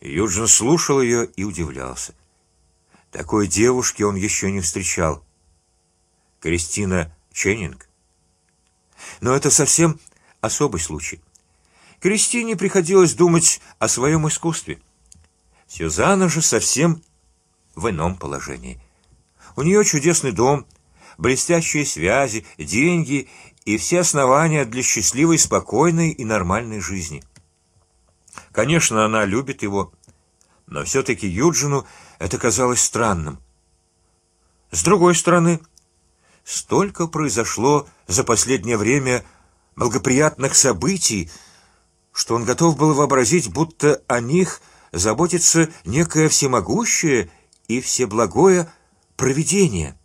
Юджин слушал ее и удивлялся. Такой девушки он еще не встречал. Кристина Ченнинг. Но это совсем особый случай. Кристине приходилось думать о своем искусстве. Сюзанна же совсем в ином положении. У нее чудесный дом, блестящие связи, деньги и все основания для счастливой, спокойной и нормальной жизни. Конечно, она любит его, но все-таки Юджину это казалось странным. С другой стороны, столько произошло за последнее время благоприятных событий, что он готов был вообразить, будто о них заботится некое всемогущее и всеблагое провидение.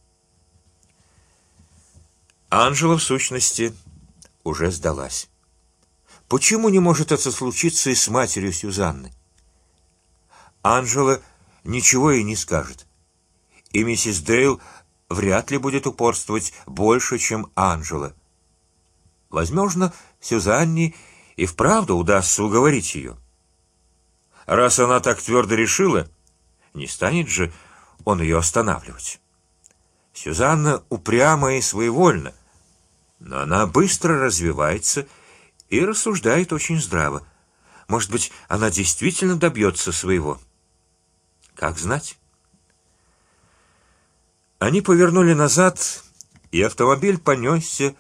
Анжела в сущности уже сдалась. Почему не может это случиться и с матерью Сюзанны? Анжела ничего ей не скажет, и миссис Дейл вряд ли будет упорствовать больше, чем Анжела. Возможно, Сюзанне и вправду удастся уговорить ее. Раз она так твердо решила, не станет же он ее останавливать. Сюзанна упряма и своевольна, но она быстро развивается и рассуждает очень здраво. Может быть, она действительно добьется своего. Как знать? Они повернули назад, и автомобиль понесся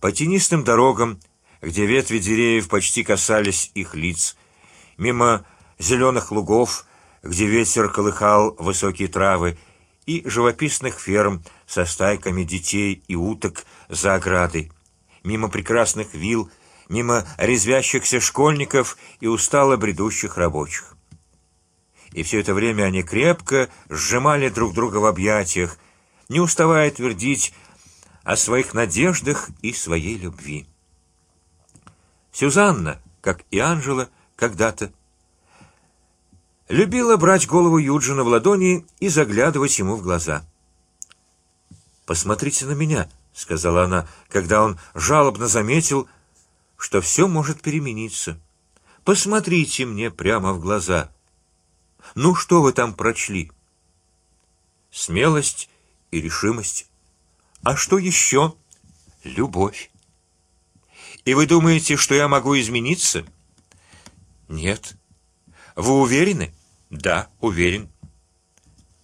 по тенистым дорогам, где ветви деревьев почти касались их лиц, мимо зеленых лугов, где ветер колыхал высокие травы, и живописных ферм со стайками детей и уток за оградой, мимо прекрасных вилл, мимо резвящихся школьников и устало бредущих рабочих. И все это время они крепко сжимали друг друга в объятиях, не уставая твердить о своих надеждах и своей любви. Сюзанна, как и Анжела, когда-то любила брать голову Юджина в ладони и заглядывать ему в глаза. Посмотрите на меня, сказала она, когда он жалобно заметил, что все может перемениться. Посмотрите мне прямо в глаза. Ну что вы там прочли? Смелость и решимость. А что еще? Любовь. И вы думаете, что я могу измениться? Нет. Вы уверены? Да, уверен.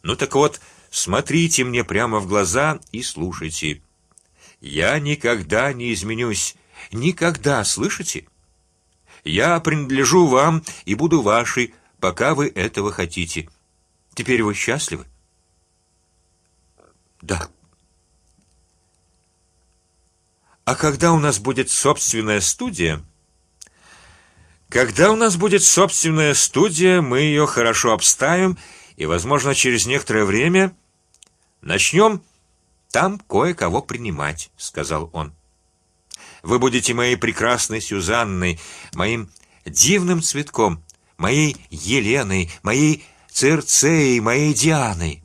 Ну так вот, смотрите мне прямо в глаза и слушайте. Я никогда не изменюсь, никогда, слышите? Я принадлежу вам и буду вашей, пока вы этого хотите. Теперь вы счастливы? Да. А когда у нас будет собственная студия? Когда у нас будет собственная студия, мы ее хорошо обставим и, возможно, через некоторое время начнем там кое-кого принимать, сказал он. Вы будете моей прекрасной Сюзанной, моим дивным цветком, моей Еленой, моей Церцеей, моей Дианой.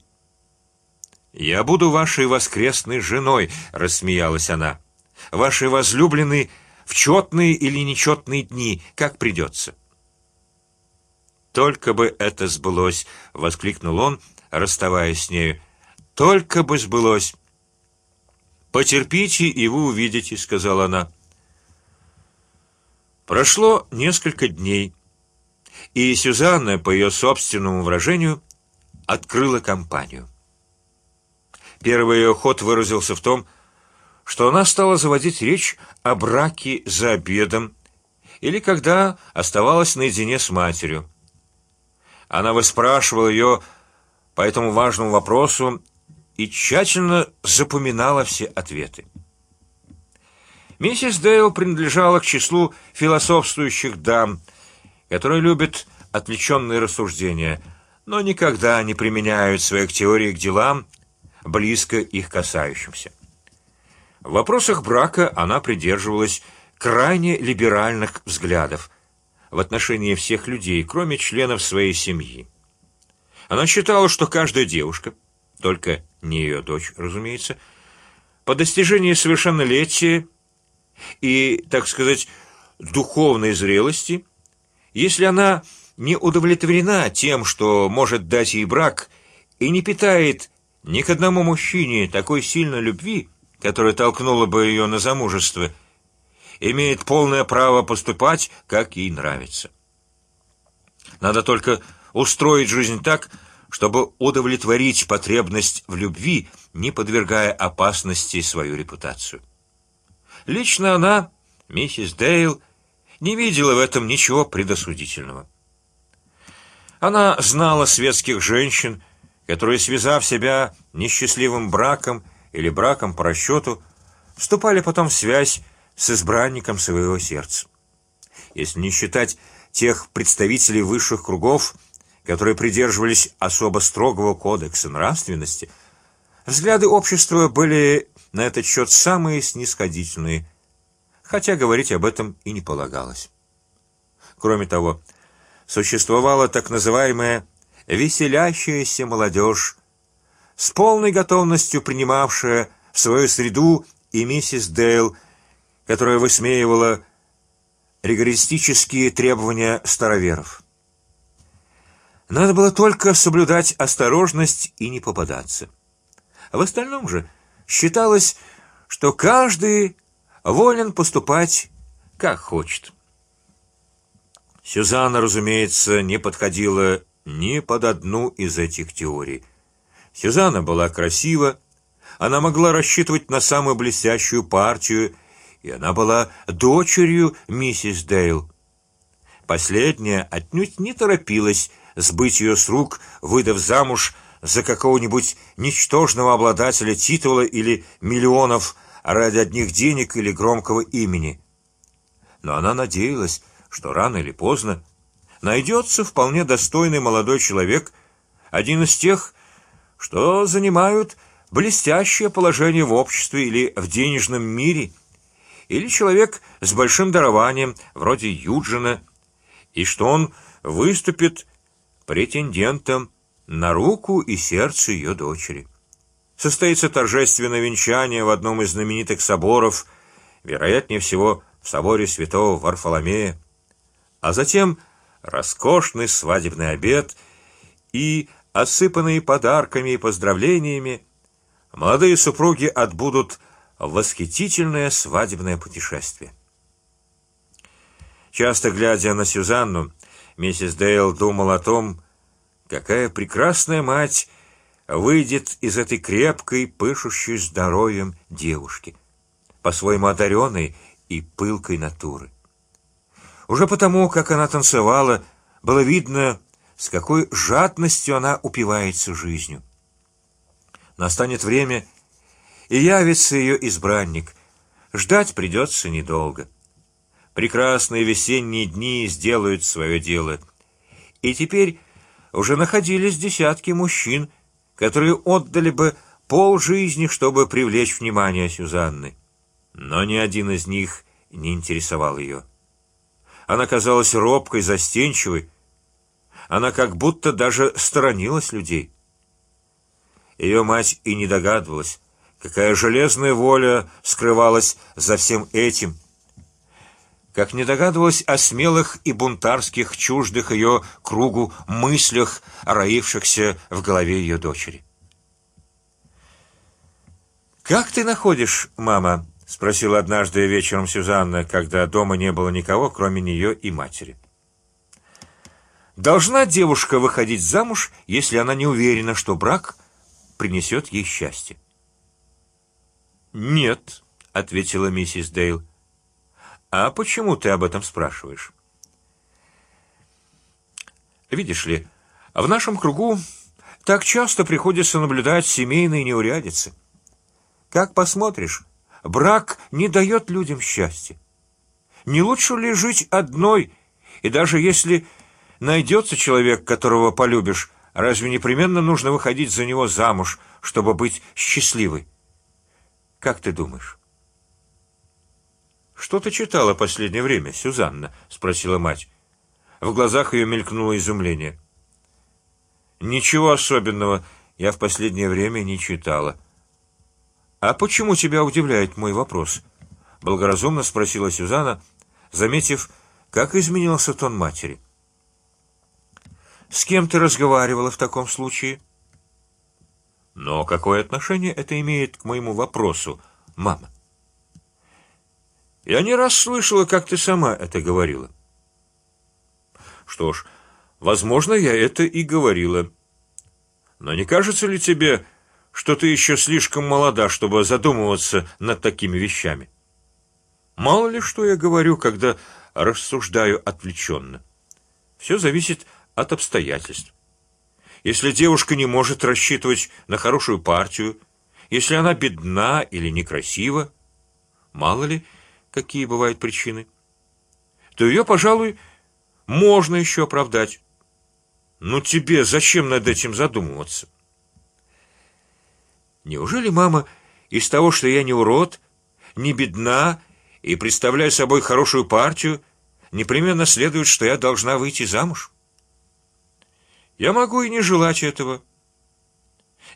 Я буду вашей воскресной женой, рассмеялась она ваши возлюбленные в четные или нечетные дни, как придется. Только бы это сбылось, воскликнул он, расставаясь с нею. Только бы сбылось. Потерпите, и вы увидите, сказала она. Прошло несколько дней, и Сюзанна, по ее собственному выражению, открыла компанию. Первый ее ход выразился в том, что она стала заводить речь о браке за обедом или когда оставалась наедине с матерью. Она выспрашивала ее по этому важному вопросу и тщательно запоминала все ответы. Миссис Дейл принадлежала к числу философствующих дам, которые любят отвлеченные рассуждения, но никогда не применяют своих теорий к делам, близко их касающимся. В вопросах брака она придерживалась крайне либеральных взглядов в отношении всех людей, кроме членов своей семьи. Она считала, что каждая девушка, только не ее дочь, разумеется, по достижении совершеннолетия и, так сказать, духовной зрелости, если она не удовлетворена тем, что может дать ей брак, и не питает ни к одному мужчине такой сильной любви, которая толкнула бы ее на замужество, имеет полное право поступать, как ей нравится. Надо только устроить жизнь так, чтобы удовлетворить потребность в любви, не подвергая опасности свою репутацию. Лично она, миссис Дейл, не видела в этом ничего предосудительного. Она знала светских женщин, которые, связав себя несчастливым браком или браком по расчету, вступали потом в связь с избранником своего сердца. Если не считать тех представителей высших кругов, которые придерживались особо строгого кодекса нравственности, взгляды общества были на этот счет самые снисходительные, хотя говорить об этом и не полагалось. Кроме того, существовала так называемая веселящаяся молодежь, с полной готовностью принимавшая в свою среду и миссис Дейл, которая высмеивала ригористические требования староверов. Надо было только соблюдать осторожность и не попадаться. В остальном же считалось, что каждый волен поступать как хочет. Сюзанна, разумеется, не подходила ни под одну из этих теорий. Сюзанна была красива, она могла рассчитывать на самую блестящую партию и она была дочерью миссис Дейл. Последняя отнюдь не торопилась сбыть ее с рук, выдав замуж за какого-нибудь ничтожного обладателя титула или миллионов ради одних денег или громкого имени. Но она надеялась, что рано или поздно найдется вполне достойный молодой человек, один из тех, что занимают блестящее положение в обществе или в денежном мире или человек с большим дарованием, вроде Юджина, и что он выступит претендентом на руку и сердце ее дочери. Состоится торжественное венчание в одном из знаменитых соборов, вероятнее всего в соборе святого Варфоломея, а затем роскошный свадебный обед и осыпанные подарками и поздравлениями молодые супруги отбудут восхитительное свадебное путешествие. Часто глядя на Сюзанну, миссис Дейл думал о том, какая прекрасная мать выйдет из этой крепкой, пышущей здоровьем девушки, по-своему одаренной и пылкой натуры. Уже потому, как она танцевала, было видно, с какой жадностью она упивается жизнью. Настанет время, и явится ее избранник. Ждать придется недолго. Прекрасные весенние дни сделают свое дело, и теперь уже находились десятки мужчин, которые отдали бы пол жизни, чтобы привлечь внимание Сюзанны, но ни один из них не интересовал ее. Она казалась робкой, застенчивой. Она как будто даже сторонилась людей. Ее мать и не догадывалась, Какая железная воля скрывалась за всем этим? Как не догадывалась о смелых и бунтарских чуждых ее кругу мыслях, роившихся в голове ее дочери. Как ты находишь, мама? спросила однажды вечером Сюзанна, когда дома не было никого, кроме нее и матери. Должна девушка выходить замуж, если она не уверена, что брак принесет ей счастье. Нет, ответила миссис Дейл. А почему ты об этом спрашиваешь? Видишь ли, в нашем кругу так часто приходится наблюдать семейные неурядицы. Как посмотришь, брак не дает людям счастья. Не лучше ли жить одной, и даже если найдется человек, которого полюбишь, разве непременно нужно выходить за него замуж, чтобы быть счастливой? Как ты думаешь? Что ты читала последнее время, Сюзанна? – спросила мать. В глазах ее мелькнуло изумление. Ничего особенного я в последнее время не читала. А почему тебя удивляет мой вопрос? Благоразумно спросила Сюзанна, заметив, как изменился тон матери. С кем ты разговаривала в таком случае? Но какое отношение это имеет к моему вопросу, мама? Я не раз слышала, как ты сама это говорила. Что ж, возможно, я это и говорила. Но не кажется ли тебе, что ты еще слишком молода, чтобы задумываться над такими вещами? Мало ли что я говорю, когда рассуждаю отвлеченно. Все зависит от обстоятельств. Если девушка не может рассчитывать на хорошую партию, если она бедна или некрасива, мало ли какие бывают причины, то ее, пожалуй, можно еще оправдать. Но тебе зачем над этим задумываться? Неужели мама из того, что я не урод, не бедна и представляю собой хорошую партию, непременно следует, что я должна выйти замуж? Я могу и не желать этого.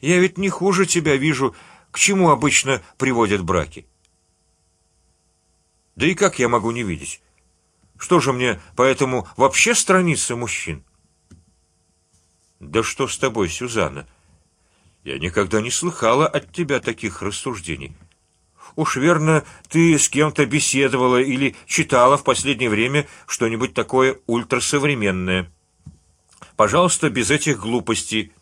Я ведь не хуже тебя вижу, к чему обычно приводят браки. Да и как я могу не видеть? Что же мне поэтому вообще страница мужчин? Да что с тобой, Сюзанна? Я никогда не слыхала от тебя таких рассуждений. Уж верно, ты с кем-то беседовала или читала в последнее время что-нибудь такое ультрасовременное. Пожалуйста, без этих глупостей.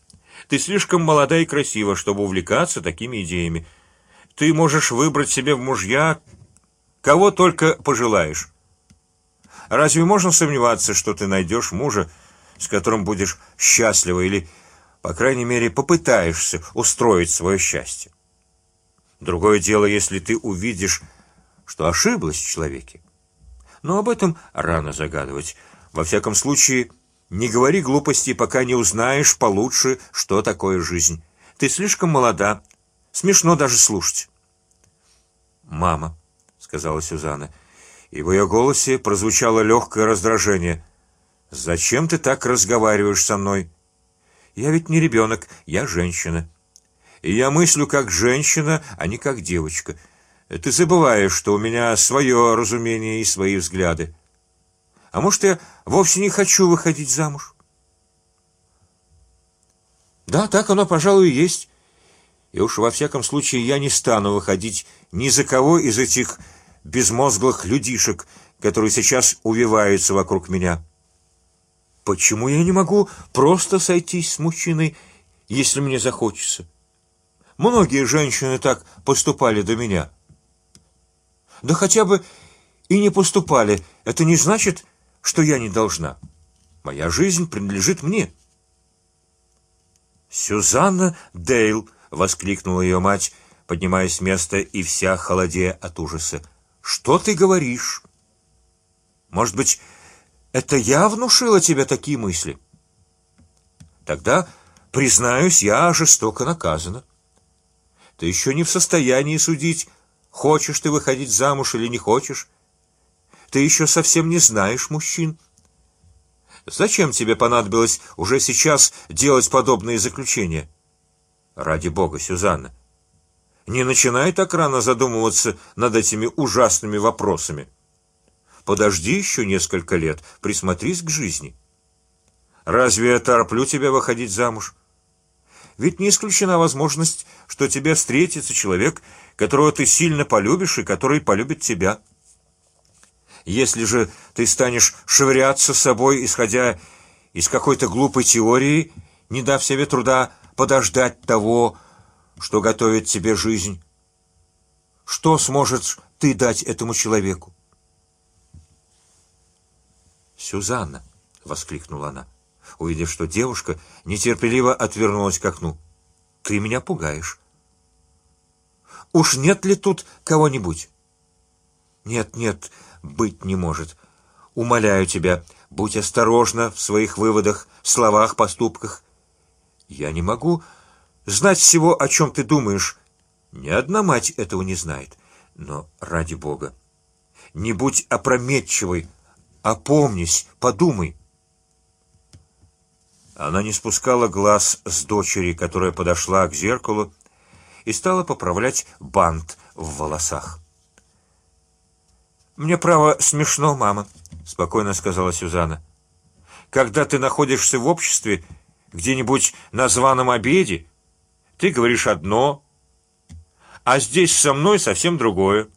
Ты слишком молода и красива, чтобы увлекаться такими идеями. Ты можешь выбрать себе в мужья кого только пожелаешь. Разве можно сомневаться, что ты найдешь мужа, с которым будешь счастлива или, по крайней мере, попытаешься устроить свое счастье? Другое дело, если ты увидишь, что ошиблась в человеке. Но об этом рано загадывать. Во всяком случае, не говори глупостей, пока не узнаешь получше, что такое жизнь. Ты слишком молода, смешно даже слушать. Мама, сказала Сюзанна и в ее голосе прозвучало легкое раздражение. Зачем ты так разговариваешь со мной? Я ведь не ребенок, я женщина, и я мыслю как женщина, а не как девочка. Ты забываешь, что у меня свое разумение и свои взгляды. А может, я вовсе не хочу выходить замуж? Да, так оно, пожалуй, и есть. И уж во всяком случае я не стану выходить ни за кого из этих безмозглых людишек, которые сейчас увиваются вокруг меня. Почему я не могу просто сойтись с мужчиной, если мне захочется? Многие женщины так поступали до меня. Да хотя бы и не поступали, это не значит, что я не должна. Моя жизнь принадлежит мне. Сюзанна Дейл, воскликнула ее мать, поднимаясь с места и вся холодея от ужаса. Что ты говоришь? Может быть, это я внушила тебе такие мысли? Тогда, признаюсь, я жестоко наказана. Ты еще не в состоянии судить, хочешь ты выходить замуж или не хочешь. Ты еще совсем не знаешь мужчин. Зачем тебе понадобилось уже сейчас делать подобные заключения? Ради бога, Сюзанна. Не начинай так рано задумываться над этими ужасными вопросами. Подожди еще несколько лет, присмотрись к жизни. Разве я тороплю тебя выходить замуж? Ведь не исключена возможность, что тебе встретится человек, которого ты сильно полюбишь и который полюбит тебя. Если же ты станешь швыряться собой, исходя из какой-то глупой теории, не дав себе труда подождать того, что готовит тебе жизнь. Что сможешь ты дать этому человеку? Сюзанна, воскликнула она, увидев, что девушка нетерпеливо отвернулась к окну. Ты меня пугаешь. Уж нет ли тут кого-нибудь? Нет, нет, быть не может. Умоляю тебя, будь осторожна в своих выводах, словах, поступках. Я не могу знать всего, о чем ты думаешь. Ни одна мать этого не знает. Но ради Бога, не будь опрометчивой, опомнись, подумай. Она не спускала глаз с дочери, которая подошла к зеркалу и стала поправлять бант в волосах. Мне право смешно, мама, спокойно сказала Сюзанна. когда ты находишься в обществе, где-нибудь на званом обеде, ты говоришь одно, а здесь со мной совсем другое.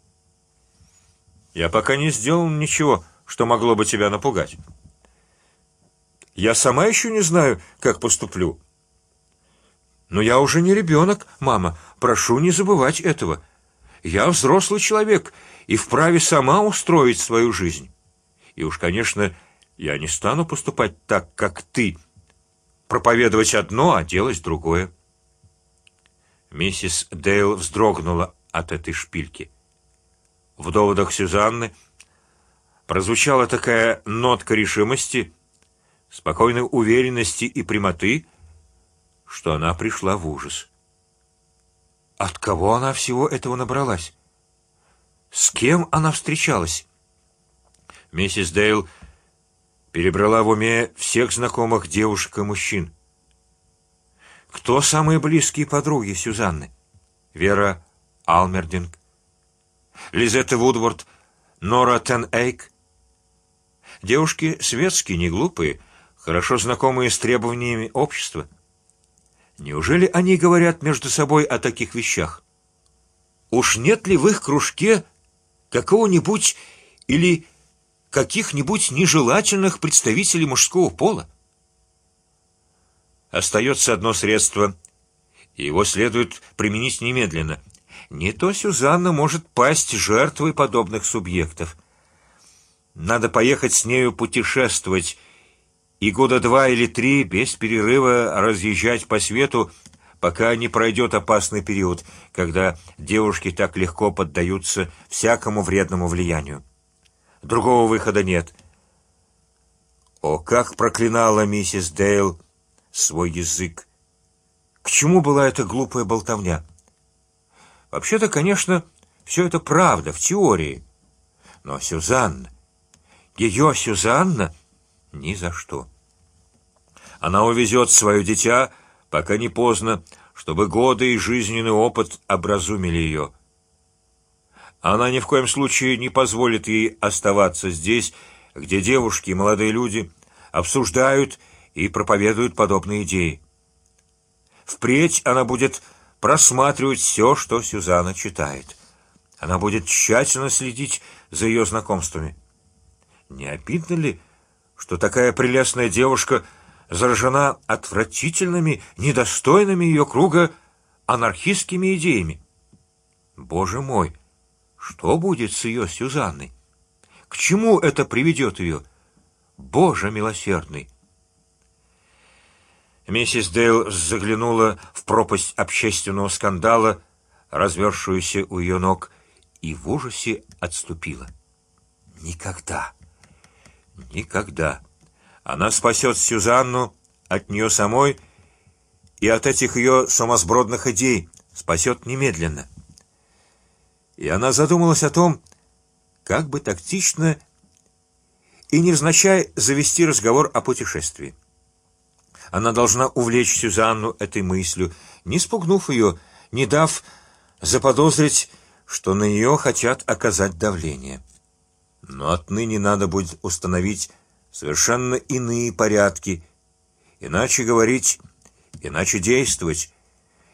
Я пока не сделал ничего, что могло бы тебя напугать. Я сама еще не знаю, как поступлю. Но я уже не ребенок, мама. Прошу не забывать этого. Я взрослый человек и вправе сама устроить свою жизнь. И уж, конечно, я не стану поступать так, как ты, проповедовать одно, а делать другое. Миссис Дейл вздрогнула от этой шпильки. В доводах Сюзанны прозвучала такая нотка решимости, спокойной уверенности и прямоты, что она пришла в ужас. От кого она всего этого набралась? С кем она встречалась? Миссис Дейл перебрала в уме всех знакомых девушек и мужчин. Кто самые близкие подруги Сюзанны? Вера Алмердинг, Лизетта Вудворд, Нора Тен Эйк. Девушки светские, не глупые, хорошо знакомые с требованиями общества. Неужели они говорят между собой о таких вещах? Уж нет ли в их кружке какого-нибудь или каких-нибудь нежелательных представителей мужского пола? Остается одно средство, его следует применить немедленно. Не то Сюзанна может пасть жертвой подобных субъектов. Надо поехать с нею путешествовать и года два или три без перерыва разъезжать по свету, пока не пройдет опасный период, когда девушки так легко поддаются всякому вредному влиянию. Другого выхода нет. О, как проклинала миссис Дейл свой язык! К чему была эта глупая болтовня? Вообще-то, конечно, все это правда в теории, но Сюзанна, ее Сюзанна, ни за что. Она увезет свое дитя, пока не поздно, чтобы годы и жизненный опыт образумили ее. Она ни в коем случае не позволит ей оставаться здесь, где девушки и молодые люди обсуждают и проповедуют подобные идеи. Впредь она будет просматривать все, что Сюзанна читает. Она будет тщательно следить за ее знакомствами. Не обидно ли, что такая прелестная девушка заражена отвратительными, недостойными ее круга анархистскими идеями? Боже мой, что будет с ее Сюзанной? К чему это приведет ее? Боже милосердный! Миссис Дейл заглянула в пропасть общественного скандала, развершуюся у ее ног, и в ужасе отступила. Никогда, никогда. Она спасет Сюзанну от нее самой и от этих ее сумасбродных идей, спасет немедленно. И она задумалась о том, как бы тактично и невзначай завести разговор о путешествии. Она должна увлечь Сюзанну этой мыслью, не спугнув ее, не дав заподозрить, что на нее хотят оказать давление. Но отныне надо будет установить совершенно иные порядки, иначе говорить, иначе действовать.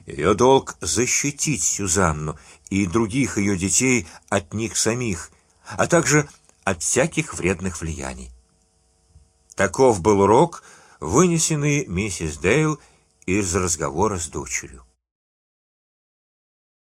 Ее долг защитить Сюзанну и других ее детей от них самих, а также от всяких вредных влияний. Таков был урок, вынесенный миссис Дейл из разговора с дочерью.